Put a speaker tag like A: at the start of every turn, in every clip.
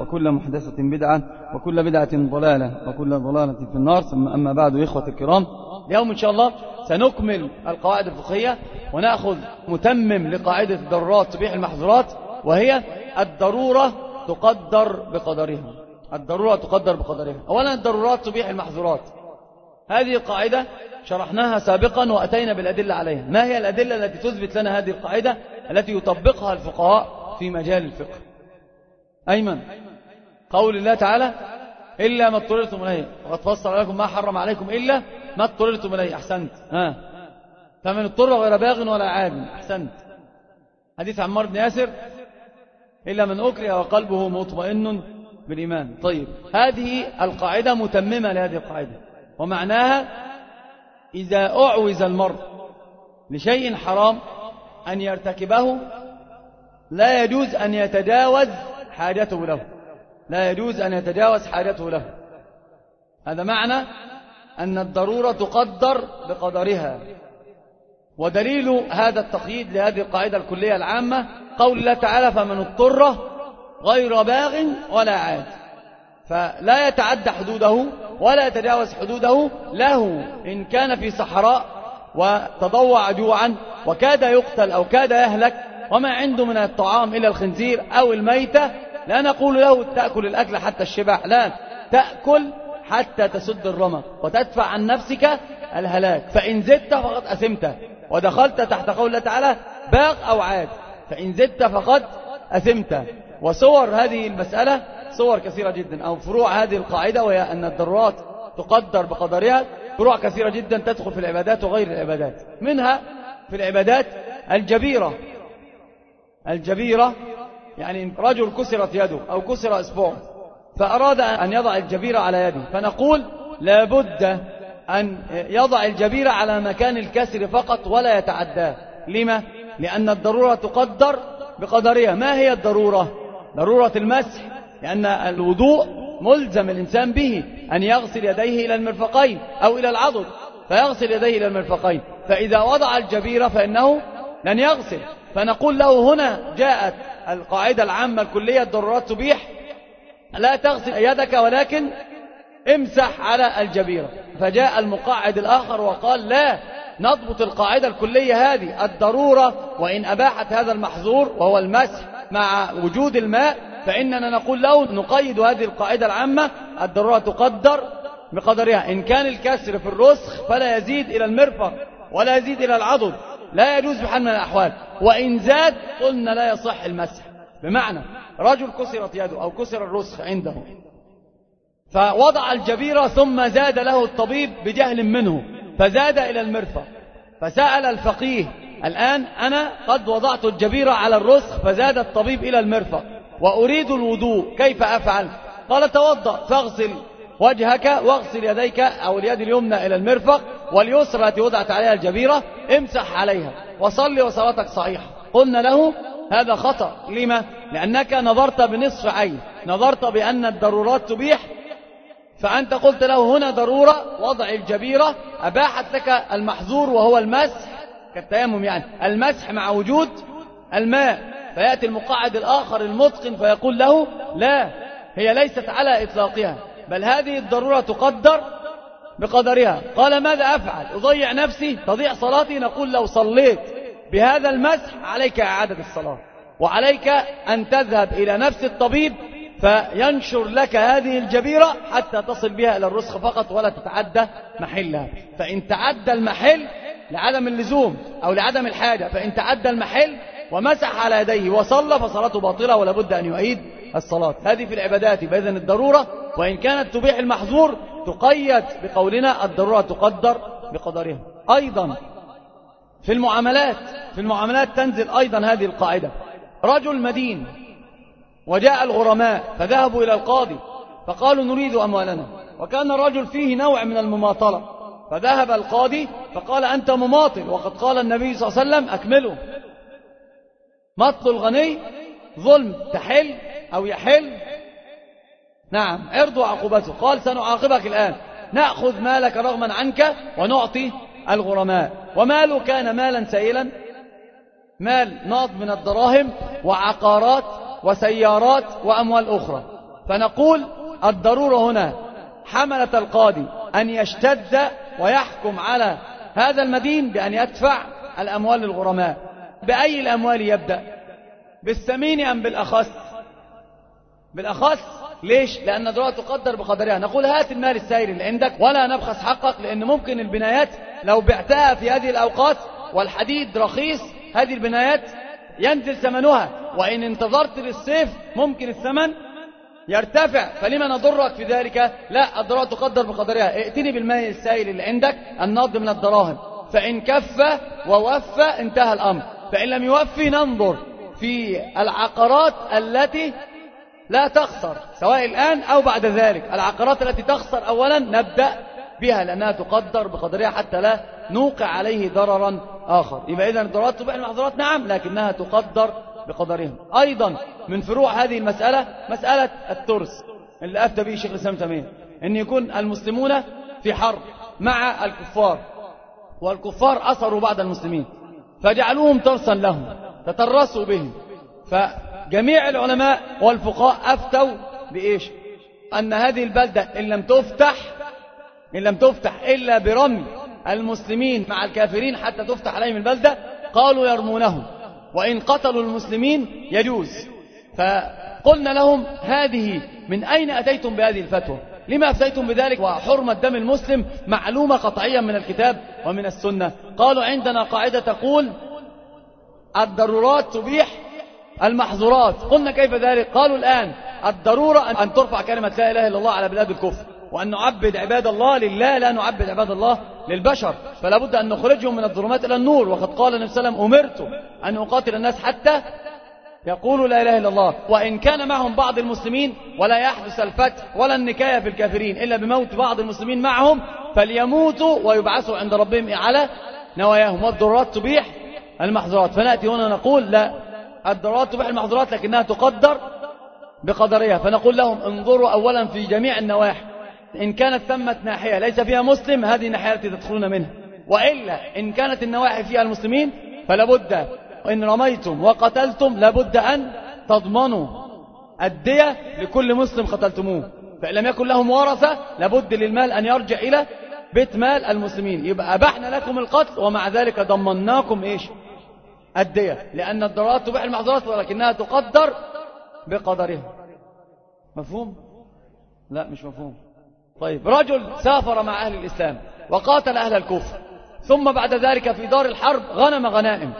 A: وكل محدثة بدعة وكل بدعة ضلالة وكل ضلالة في النار. ثم أما بعد إخوة الكرام اليوم إن شاء الله سنكمل القواعد الفقهية ونأخذ متمم لقاعدة الضرورات تبيح المحظورات وهي الضرورة تقدر بقدرها. الضرورة تقدر بقدرها. أولا الضرورات تبيح المحظورات. هذه القاعدة شرحناها سابقا وأتينا بالأدلة عليها. ما هي الأدلة التي تثبت لنا هذه القاعدة التي يطبقها الفقهاء في مجال الفقه؟ أيمن. قول الله تعالى إلا ما اضطررتم إليه. وقد فصل لكم ما حرم عليكم إلا ما اضطررتم إليه. أحسنت. ها. فمن اضطر غير باغ ولا عاد. أحسنت. حديث عمار بن ياسر. إلا من أكره وقلبه مطمئن بالإيمان. طيب. هذه القاعدة متممة لهذه القاعدة. ومعناها إذا أعوز المرء لشيء حرام أن يرتكبه لا يجوز أن يتجاوز حاجته له. لا يجوز أن يتجاوز حاجته له. هذا معنى أن الضرورة تقدر بقدرها. ودليل هذا التقييد لهذه القاعدة الكلية العامة قول الله تعالى فمن اضطر غير باغ ولا عاد. فلا يتعدى حدوده ولا يتجاوز حدوده له إن كان في صحراء وتضوع جوعا وكاد يقتل أو كاد يهلك وما عنده من الطعام إلا الخنزير أو الميتة لا نقول له تأكل الأكل حتى الشبع لا تأكل حتى تسد الرمق وتدفع عن نفسك الهلاك. فإن زدت فقد أثمت. ودخلت تحت قول الله تعالى باغ أو عاد. فإن زدت فقد أثمت. وصور هذه المسألة صور كثيرة جدا أو فروع هذه القاعدة وهي أن الضرورات تقدر بقدرها. فروع كثيرة جدا تدخل في العبادات وغير العبادات. منها في العبادات الجبيرة. الجبيرة يعني رجل كسرت يده أو كسر أسبوعه فأراد أن يضع الجبيرة على يده فنقول لابد أن يضع الجبيرة على مكان الكسر فقط ولا يتعداه لما؟ لأن الضرورة تقدر بقدرها ما هي الضرورة؟ ضرورة المسح لأن الوضوء ملزم الإنسان به أن يغسل يديه إلى المرفقين أو إلى العضد فيغسل يديه إلى المرفقين فإذا وضع الجبيرة فإنه لن يغسل فنقول له هنا جاءت القاعدة العامة الكلية الضرورات تبيح لا تغسل يدك ولكن امسح على الجبيرة. فجاء المقاعد الآخر وقال لا نضبط القاعدة الكلية هذه الضرورة وإن أباحت هذا المحظور وهو المسح مع وجود الماء فإننا نقول له نقيد هذه القاعدة العامة الضرورة تقدر بقدرها. إن كان الكسر في الرسخ فلا يزيد إلى المرفق ولا يزيد إلى العضد. لا يجوز بحال من الأحوال. وإن زاد قلنا لا يصح المسح. بمعنى رجل كسرت يده أو كسر الرسخ عنده فوضع الجبيرة ثم زاد له الطبيب بجهل منه فزاد إلى المرفق فسأل الفقيه الآن أنا قد وضعت الجبيرة على الرسخ فزاد الطبيب إلى المرفق وأريد الوضوء كيف أفعل؟ قال توضأ فاغسل وجهك واغسل يديك أو اليد اليمنى إلى المرفق واليسرى التي وضعت عليها الجبيرة امسح عليها وصلي وصلاتك صحيحة. قلنا له هذا خطأ. لما؟ لأنك نظرت بنصف عين. نظرت بأن الضرورات تبيح. فأنت قلت له هنا ضرورة وضع الجبيرة أباحت لك المحظور وهو المسح. كالتيمم يعني. المسح مع وجود الماء. فيأتي المقاعد الآخر المتقن فيقول له لا هي ليست على إطلاقها. بل هذه الضرورة تقدر بقدرها. قال ماذا أفعل؟ أضيع نفسي؟ تضيع صلاتي؟ نقول لو صليت بهذا المسح عليك إعادة الصلاة. وعليك أن تذهب إلى نفس الطبيب فينشر لك هذه الجبيرة حتى تصل بها إلى الرسخ فقط ولا تتعدى محلها. فإن تعدى المحل لعدم اللزوم أو لعدم الحاجة فإن تعدى المحل ومسح على يديه وصلى فصلاته باطلة ولا بد أن يعيد الصلاة. هذه في العبادات بإذن الضرورة وإن كانت تبيح المحظور تقيد بقولنا الضرورة تقدر بقدرها. أيضا في المعاملات في المعاملات تنزل أيضا هذه القاعدة. رجل مدين وجاء الغرماء فذهبوا إلى القاضي فقالوا نريد أموالنا. وكان الرجل فيه نوع من المماطلة. فذهب القاضي فقال أنت مماطل وقد قال النبي صلى الله عليه وسلم أكمله. مطل الغني ظلم تحل أو يحل نعم عرضوا عقوبته قال سنعاقبك الآن. نأخذ مالك رغما عنك ونعطي الغرماء. وماله كان مالا سائلا. مال ناض من الدراهم وعقارات وسيارات وأموال أخرى. فنقول الضرورة هنا حملة القاضي أن يشتد ويحكم على هذا المدين بأن يدفع الأموال للغرماء. بأي الأموال يبدأ؟ بالثمين أم بالأخص؟ بالأخص ليش؟ لأن الدرجة تقدر بقدرها. نقول هات المال السائر اللي عندك ولا نبخس حقك لأن ممكن البنايات لو بعتها في هذه الأوقات والحديد رخيص هذه البنايات ينزل ثمنها. وإن انتظرت للصيف ممكن الثمن يرتفع. فلما نضرك في ذلك؟ لا الضرورة تقدر بقدرها. ائتني بالمال السائل اللي عندك النض من الدراهم. فإن كف ووفى انتهى الأمر. فإن لم يوفي ننظر في العقارات التي لا تخسر سواء الآن أو بعد ذلك. العقارات التي تخسر أولا نبدأ بها لأنها تقدر بقدرها حتى لا نوقع عليه ضررا آخر. يبقى إذا الضرورات تبقى المحظورات؟ نعم لكنها تقدر بقدرها أيضا من فروع هذه المسألة مسألة الترس. اللي أفتى به شيخ الإسلام تيمية أن يكون المسلمون في حرب مع الكفار والكفار أثروا بعض المسلمين فجعلوهم ترسا لهم تترسوا بهم. فجميع العلماء والفقهاء أفتوا بإيش؟ أن هذه البلدة إن لم تفتح إن لم تفتح إلا برمي المسلمين مع الكافرين حتى تفتح عليهم البلدة قالوا يرمونهم وإن قتلوا المسلمين يجوز. فقلنا لهم هذه من أين أتيتم بهذه الفتوى؟ لما أفتيتم بذلك؟ وحرمة دم المسلم معلومة قطعيا من الكتاب ومن السنة. قالوا عندنا قاعدة تقول الضرورات تبيح المحظورات. قلنا كيف ذلك؟ قالوا الآن الضرورة أن ترفع كلمة لا إله إلا الله على بلاد الكفر وأن نعبد عباد الله لله لا نعبد عباد الله للبشر. فلا بد أن نخرجهم من الظلمات إلى النور. وقد قال النبي صلى الله عليه وسلم أمرت أن أقاتل الناس حتى يقولوا لا إله إلا الله. وإن كان معهم بعض المسلمين ولا يحدث الفتح ولا النكاية في الكافرين إلا بموت بعض المسلمين معهم فليموتوا ويبعثوا عند ربهم على نواياهم. والضرورات تبيح المحظورات. فنأتي هنا نقول لا. الضرورات تبيح المحظورات لكنها تقدر بقدرها. فنقول لهم انظروا أولا في جميع النواحي. إن كانت ثمة ناحية ليس فيها مسلم هذه الناحية التي تدخلون منها. وإلا إن كانت النواحي فيها المسلمين فلابد إن رميتم وقتلتم لابد أن تضمنوا الدية لكل مسلم قتلتموه. فإن لم يكن لهم ورثة لابد للمال أن يرجع إلى بيت مال المسلمين. يبقى أبحنا لكم القتل ومع ذلك ضمناكم إيش؟ الدية لأن الضرورات تبيح المحظورات ولكنها تقدر بقدرها مفهوم؟ لا مش مفهوم. طيب رجل سافر مع أهل الإسلام وقاتل أهل الكفر ثم بعد ذلك في دار الحرب غنم غنائم.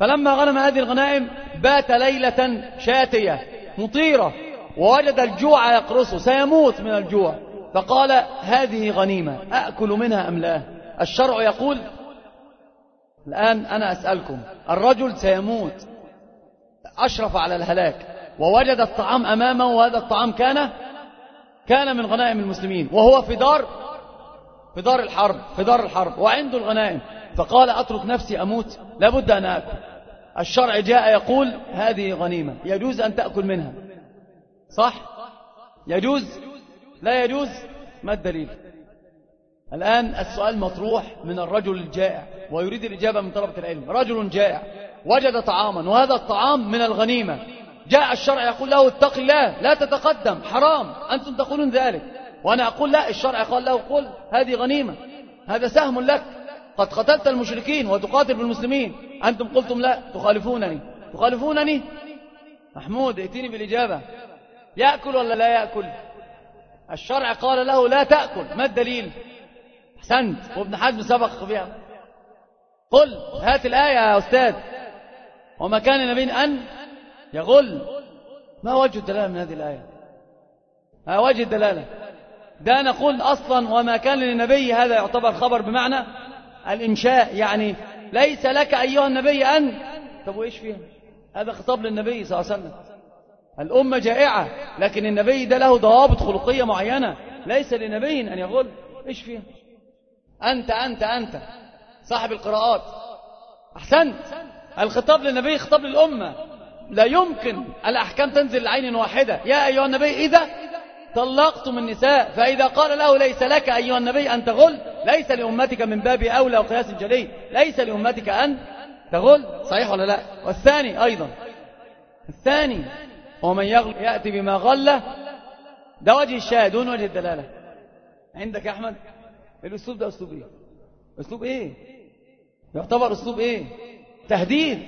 A: فلما غنم هذه الغنائم بات ليلة شاتية مطيرة ووجد الجوع يقرصه سيموت من الجوع. فقال هذه غنيمة أأكل منها أم لا؟ الشرع يقول الآن أنا أسألكم الرجل سيموت أشرف على الهلاك ووجد الطعام أمامه وهذا الطعام كان كان من غنائم المسلمين وهو في دار في دار الحرب في دار الحرب وعنده الغنائم. فقال أترك نفسي أموت لابد أن أكل. الشرع جاء يقول هذه غنيمة يجوز أن تأكل منها. صح؟ يجوز؟ لا يجوز؟ ما الدليل؟ الآن السؤال مطروح من الرجل الجائع ويريد الإجابة من طلبة العلم. رجل جائع وجد طعاما وهذا الطعام من الغنيمة. جاء الشرع يقول له اتق الله لا تتقدم حرام أنتم تقولون ذلك. وأنا أقول لا الشرع قال له قل هذه غنيمة هذا سهم لك. قد قتلت المشركين وتقاتل بالمسلمين. أنتم قلتم لا تخالفونني. تخالفونني؟ محمود ائتني بالإجابة.
B: يأكل ولا لا يأكل؟ الشرع قال له لا تأكل ما الدليل؟ أحسنت. وابن حزم سبق بها قل. هات الآية يا أستاذ. وما كان النبي أن يغل ما وجه الدلالة من هذه الآية؟ ما وجه الدلالة؟ ده نقول أصلا وما كان للنبي هذا يعتبر خبر بمعنى الإنشاء. يعني ليس لك أيها النبي أن. طب وإيش فيها؟ هذا خطاب للنبي صلى الله عليه وسلم. الأمة جائعة لكن النبي ده له ضوابط خلقية معينة. ليس لنبي أن يغل إيش فيها؟ أنت أنت أنت. صاحب القراءات. أحسنت. الخطاب للنبي خطاب للأمة. لا يمكن الأحكام تنزل لعين واحدة. يا أيها النبي إذا طلقتم النساء فإذا قال له ليس لك أيها النبي أن تغل ليس لأمتك من باب أولى وقياس جلي ليس لأمتك أن تغل. صحيح ولا لا؟ والثاني أيضا. الثاني ومن يغل يأتي بما غله ده وجه الشاهد دون وجه الدلالة. عندك يا أحمد؟ الأسلوب ده أسلوب إيه؟ أسلوب إيه؟ يعتبر أسلوب إيه؟ تهديد.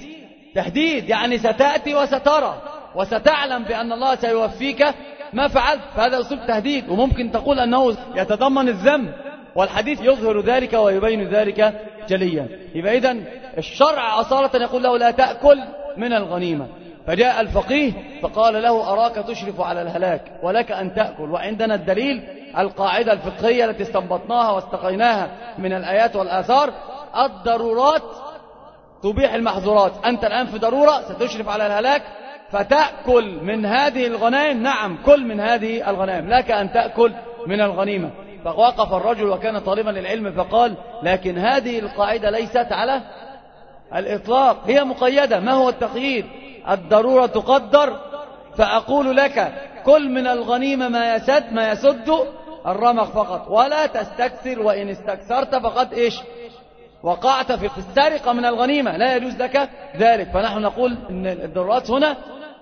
B: تهديد يعني ستأتي وسترى. وستعلم بأن الله سيوفيك ما فعلت. فهذا أسلوب تهديد. وممكن تقول أنه يتضمن الذنب. والحديث يظهر ذلك ويبين ذلك جليا. يبقى إذن الشرع أصالة يقول له لا تأكل من الغنيمة. فجاء الفقيه فقال له أراك تشرف على الهلاك ولك أن تأكل. وعندنا الدليل القاعدة الفقهية التي استنبطناها واستقيناها من الآيات والآثار الضرورات تبيح المحظورات. أنت الآن في ضرورة ستشرف على الهلاك فتأكل من هذه الغنائم. نعم كل من هذه الغنائم لك أن تأكل من الغنيمة. فوقف الرجل وكان طالبا للعلم فقال لكن هذه القاعدة ليست على الإطلاق هي مقيدة. ما هو التقييد؟ الضرورة تقدر فأقول لك كل من الغنيمة ما يسد ما يسد الرمق فقط. ولا تستكثر وإن استكثرت فقد إيش؟ وقعت في السرقة من الغنيمة. لا يجوز لك ذلك. فنحن نقول أن الضرورات هنا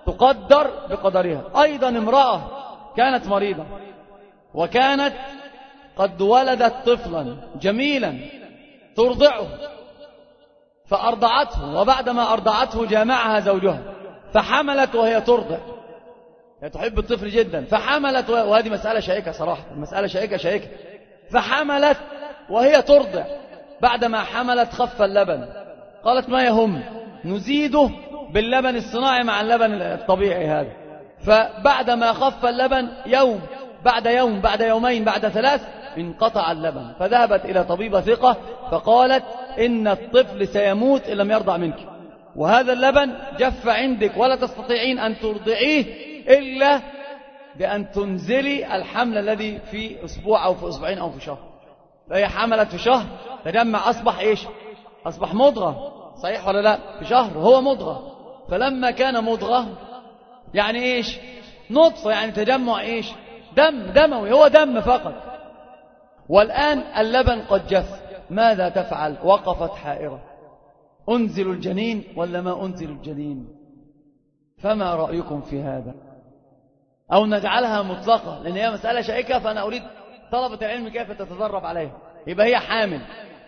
B: تقدر بقدرها. أيضا امرأة كانت مريضة وكانت قد ولدت طفلا جميلا ترضعه فأرضعته وبعدما أرضعته جامعها زوجها فحملت وهي ترضع. هي تحب الطفل جدا. فحملت وهذه مسألة شائكة صراحة. مسألة شائكة شائكة. فحملت وهي ترضع بعدما حملت خف اللبن. قالت ما يهم؟ نزيده باللبن الصناعي مع اللبن الطبيعي هذا. فبعدما خف اللبن يوم بعد يوم بعد يومين بعد ثلاث انقطع اللبن. فذهبت إلى طبيبة ثقة فقالت إن الطفل سيموت إن لم يرضع منك. وهذا اللبن جف عندك ولا تستطيعين أن ترضعيه إلا بأن تنزلي الحمل الذي في أسبوع أو في أسبوعين أو في شهر. فهي حملت في شهر تجمع أصبح إيش؟ أصبح مضغة. صحيح ولا لا؟ في شهر هو مضغة. فلما كان مضغة يعني إيش؟ نطفة يعني تجمع إيش؟ دم دموي هو دم فقط. والآن اللبن قد جف. ماذا تفعل؟ وقفت حائرة. أنزل الجنين ولا ما أنزل الجنين؟ فما رأيكم في هذا؟ أو نجعلها مطلقة لأن هي مسألة شائكة فأنا أريد طلبة العلم كيف تتدرب عليها. يبقى هي حامل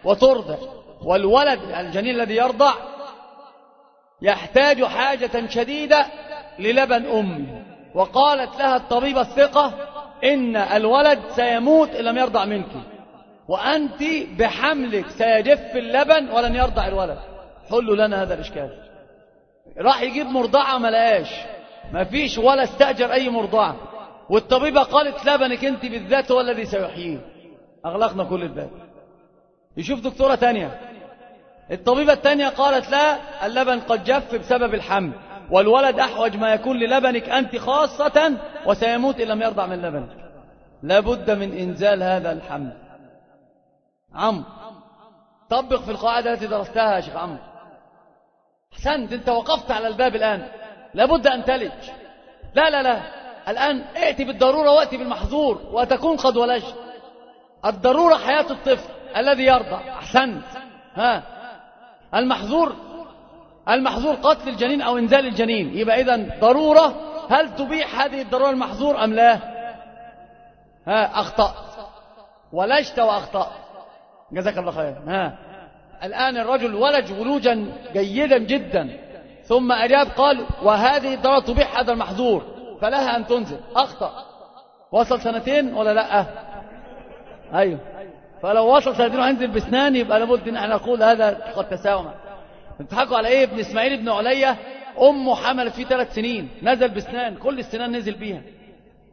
B: وترضع والولد الجنين الذي يرضع يحتاج حاجة شديدة للبن أمه وقالت لها الطبيبة الثقة إن الولد سيموت إن لم يرضع منك وأنت بحملك سيجف اللبن ولن يرضع الولد. حلوا لنا هذا الإشكال. راح يجيب مرضعة ما لقاش. ما فيش ولا استأجر أي مرضعة والطبيبة قالت لبنك أنت بالذات هو الذي سيحييه أغلقنا كل الباب. يشوف دكتورة تانية. الطبيبة التانية قالت لا اللبن قد جف بسبب الحمل. والولد أحوج ما يكون للبنك أنت خاصة وسيموت إن لم يرضع من لبنك. لابد من إنزال هذا الحمل. عم طبق في القاعدة التي درستها يا شيخ عمرو أحسنت أنت وقفت على الباب الآن. لابد أن تلج. لا لا لا. الآن ائتي بالضرورة وأتي بالمحظور وتكون قد ولجت. الضرورة حياة الطفل الذي يرضع أحسنت. ها. المحظور المحظور قتل الجنين أو إنزال الجنين. يبقى إذن ضرورة. هل تبيح هذه الضرورة المحظور أم لا؟ ها أخطأ. ولجت وأخطأ. جزاك الله خير ها. الآن الرجل ولج ولوجا جيدا جدا. ثم أجاب قال وهذه الضرورة تبيح هذا المحظور فلها أن تنزل. أخطأ. وصل سنتين ولا لأ؟ أيوه. فلو وصل سنتين وهنزل بسنان يبقى لابد إن إحنا نقول هذا قد تساوم. بتضحكوا على إيه؟ ابن إسماعيل ابن عليا. امه حملت فيه ثلاث سنين. نزل بسنان كل السنان نزل بيها.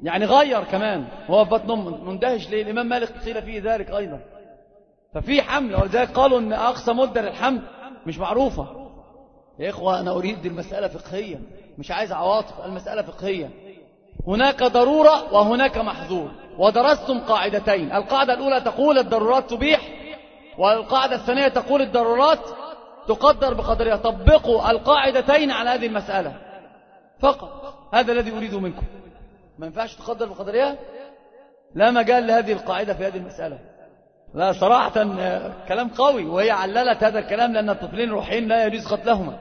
B: يعني غير كمان. وهو في بطن امه مندهش ليه؟ الإمام مالك قيل فيه ذلك أيضا. ففي حمل. ولذلك قالوا إن أقصى مدة للحمل مش معروفة. يا إخوة أنا أريد المسألة فقهيه مش عايز عواطف المسألة فقهيه هناك ضرورة وهناك محظور ودرستم قاعدتين. القاعدة الأولى تقول الضرورات تبيح والقاعدة الثانية تقول الضرورات تقدر بقدرها. طبقوا القاعدتين على هذه المسألة. فقط هذا الذي اريده منكم. ما ينفعش تقدر بقدرها؟ لا مجال لهذه القاعدة في هذه المسألة. لا صراحة كلام قوي وهي عللت هذا الكلام لأن الطفلين الروحيين لا يجوز قتلهما.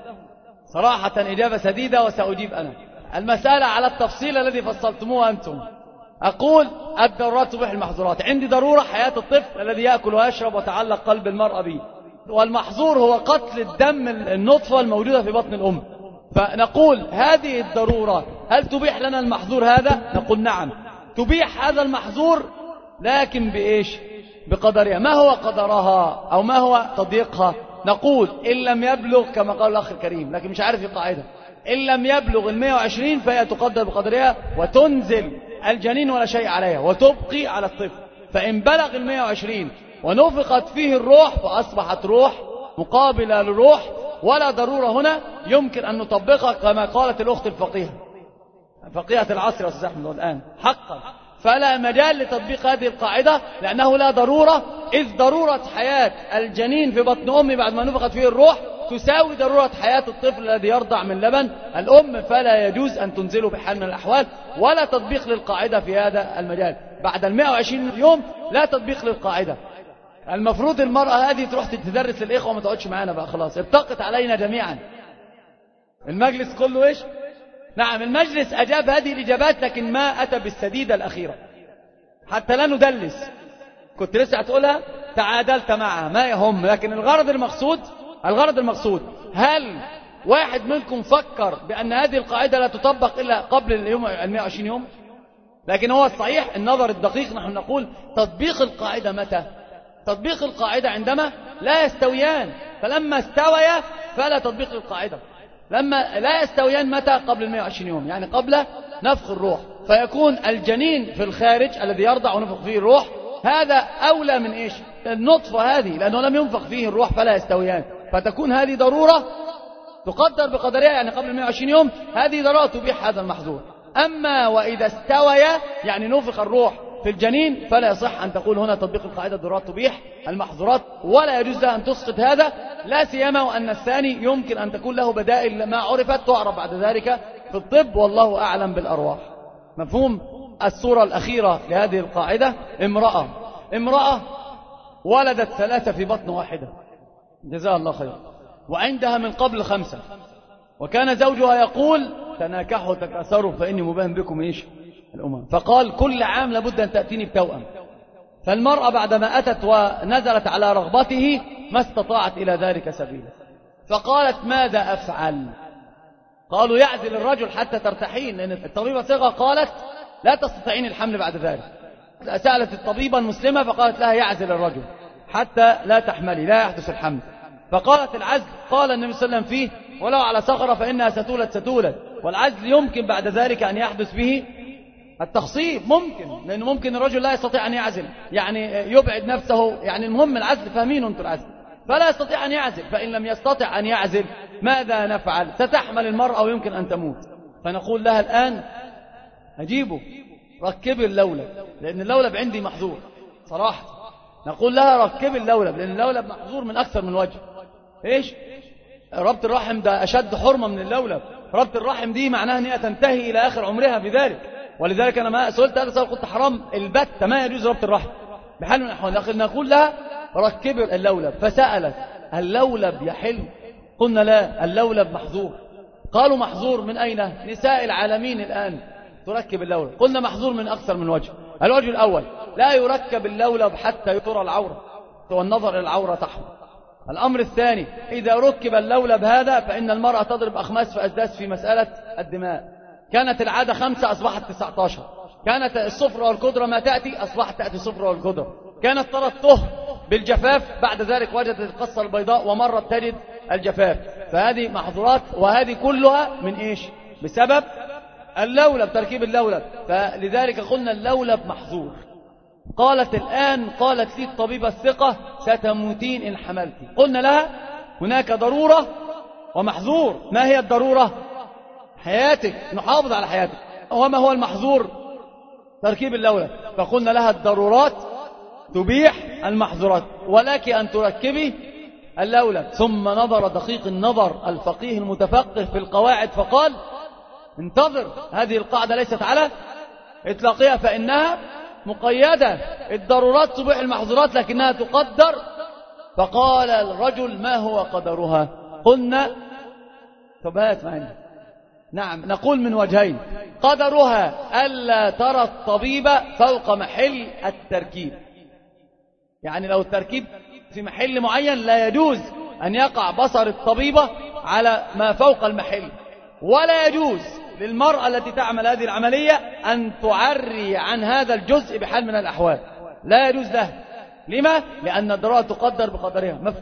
B: صراحة إجابة سديدة وسأجيب أنا. المسألة على التفصيل الذي فصلتموه أنتم. أقول الضرورات تبيح المحظورات. عندي ضرورة حياة الطفل الذي يأكل ويشرب وتعلق قلب المرأة به. والمحظور هو قتل الدم النطفة الموجودة في بطن الأم. فنقول هذه الضرورة هل تبيح لنا المحظور هذا؟ نقول نعم. تبيح هذا المحظور لكن بإيش؟ بقدرها. ما هو قدرها أو ما هو تضييقها؟ نقول إن لم يبلغ كما قال الأخ الكريم لكن مش عارف القاعدة إن لم يبلغ ال 120 فهي تقدر بقدرها وتنزل الجنين ولا شيء عليها وتبقي على الطفل. فإن بلغ ال 120 ونفخت فيه الروح فأصبحت روح مقابلة للروح ولا ضرورة هنا يمكن أن نطبقها كما قالت الأخت الفقيهة. فقيهة العصر يا أستاذ أحمد الآن حقا. فلا مجال لتطبيق هذه القاعدة لأنه لا ضرورة. إذ ضرورة حياة الجنين في بطن أمه بعد ما نفخت فيه الروح تساوي ضرورة حياة الطفل الذي يرضع من لبن. الأم فلا يجوز أن تنزله بحال من الأحوال. ولا تطبيق للقاعدة في هذا المجال. بعد ال 120 يوم لا تطبيق للقاعدة. المفروض المرأة هذه تروح تدرس للإخوة وما تقعدش معانا بقى خلاص. ارتقت علينا جميعا. المجلس كله إيش؟ نعم المجلس أجاب هذه الإجابات لكن ما أتى بالسديدة الأخيرة. حتى لا ندلس. كنت لسه هتقولها؟ تعادلت معها. ما يهم لكن الغرض المقصود الغرض المقصود هل واحد منكم فكر بأن هذه القاعدة لا تطبق إلا قبل اليوم ال 120 يوم؟ لكن هو الصحيح النظر الدقيق نحن نقول تطبيق القاعدة متى؟ تطبيق القاعدة عندما لا يستويان. فلما استويا فلا تطبيق القاعدة. لما لا يستويان متى؟ قبل ال 120 يوم يعني قبل نفخ الروح. فيكون الجنين في الخارج الذي يرضع ونفخ فيه الروح. هذا أولى من إيش؟ النطفة هذه لأنه لم ينفخ فيه الروح فلا يستويان. فتكون هذه ضرورة تقدر بقدرها يعني قبل 120 يوم هذه ضرورة تبيح هذا المحظور. أما وإذا استويا يعني نفخ الروح في الجنين فلا يصح أن تقول هنا تطبيق القاعدة الضرورات تبيح المحظورات ولا يجوز أن تسقط هذا لا سيما وأن الثاني يمكن أن تكون له بدائل ما عرفت تعرف بعد ذلك في الطب والله أعلم بالأرواح. مفهوم؟ الصورة الأخيرة لهذه القاعدة امرأة. امرأة ولدت ثلاثة في بطن واحدة. جزاها الله خير. وعندها من قبل خمسة. وكان زوجها يقول تناكحوا تكاثروا فإني مباهم بكم إيش؟ الأمم. فقال كل عام لابد أن تأتيني بتوأم. فالمرأة بعدما أتت ونزلت على رغبته ما استطاعت إلى ذلك سبيلا. فقالت ماذا أفعل؟ قالوا يعزل الرجل حتى ترتحين لأن الطبيبة صيغة قالت لا تستطيعين الحمل بعد ذلك. سألت الطبيبة المسلمة فقالت لها يعزل الرجل حتى لا تحملي لا يحدث الحمل. فقالت العزل قال النبي صلى الله عليه وسلم فيه ولو على صخرة فإنها ستولد ستولد. والعزل يمكن بعد ذلك أن يحدث به التخصيب ممكن لأنه ممكن الرجل لا يستطيع أن يعزل. يعني يبعد نفسه. يعني المهم العزل فاهمين أنتم العزل. فلا يستطيع أن يعزل. فإن لم يستطع أن يعزل ماذا نفعل؟ ستحمل المرأة ويمكن أن تموت. فنقول لها الآن أجيبه. ركبي اللولب لأن اللولب عندي محظور. صراحة. نقول لها ركبي اللولب لأن اللولب محظور من أكثر من وجه. إيش؟ ربط الرحم ده أشد حرمة من اللولب. ربط الرحم دي معناها أن هي تنتهي إلى آخر عمرها بذلك. ولذلك أنا ما سئلت هذا قلت حرام البت ما يجوز ربط الرحم. بحال من الأحوال نقول لها ركبي اللولب. فسألت اللولب يحل قلنا لا اللولب محظور. قالوا محظور من أين؟ نساء العالمين الآن تركب اللولب. قلنا محظور من أكثر من وجه. الوجه الأول لا يركب اللولب حتى يترى العورة. والنظر إلى العورة تحت الأمر الثاني إذا ركب اللولب هذا فإن المرأة تضرب أخماس فأسداس في مسألة الدماء. كانت العادة خمسة أصبحت تسعة عشر كانت الصفر والقدرة ما تأتي أصبحت تأتي الصفر والقدرة. كانت ترى الطهر بالجفاف بعد ذلك وجدت القصة البيضاء ومرت تجد الجفاف. فهذه محظورات وهذه كلها من إيش؟ بسبب اللولب تركيب اللولب. فلذلك قلنا اللولب محظور. قالت الآن قالت لي الطبيبة الثقة ستموتين إن حملت قلنا لها هناك ضرورة ومحظور. ما هي الضرورة؟ حياتك نحافظ على حياتك. وما هو المحظور؟ تركيب اللولب فقلنا لها الضرورات تبيح المحظورات ولك أن تركبي اللولب ثم نظر دقيق النظر الفقيه المتفقه في القواعد فقال انتظر هذه القاعدة ليست على إطلاقها فإنها مقيدة. الضرورات تبيح المحظورات لكنها تقدر. فقال الرجل ما هو قدرها؟ قلنا ثبات معنا نعم نقول من وجهين. قدرها ألا ترى الطبيب فوق محل التركيب. يعني لو التركيب في محل معين لا يجوز أن يقع بصر الطبيبة على ما فوق المحل. ولا يجوز للمرأة التي تعمل هذه العملية أن تعري عن هذا الجزء بحال من الأحوال. لا يجوز له لما؟ لأن الضرورة تقدر بقدرها؟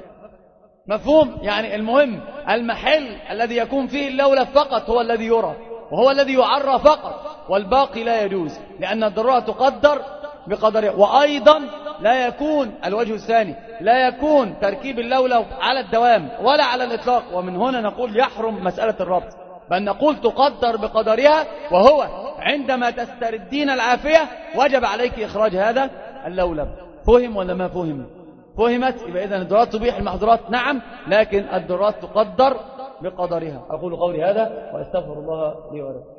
B: يعني المهم المحل الذي يكون فيه اللولب فقط هو الذي يرى وهو الذي يعرى فقط والباقي لا يجوز لأن الضرورة تقدر بقدرها وأيضا لا يكون الوجه الثاني لا يكون تركيب اللولب على الدوام ولا على الإطلاق ومن هنا نقول يحرم مسألة الربط بل نقول تقدر بقدرها وهو عندما تستردين العافية وجب عليك إخراج هذا اللولب فهم ولا ما فهم؟ فهمت؟ يبقى إذن الدرات تبيح المحظورات. نعم لكن الدرات تقدر بقدرها. أقول قولي هذا وأستغفر الله لي ولكم.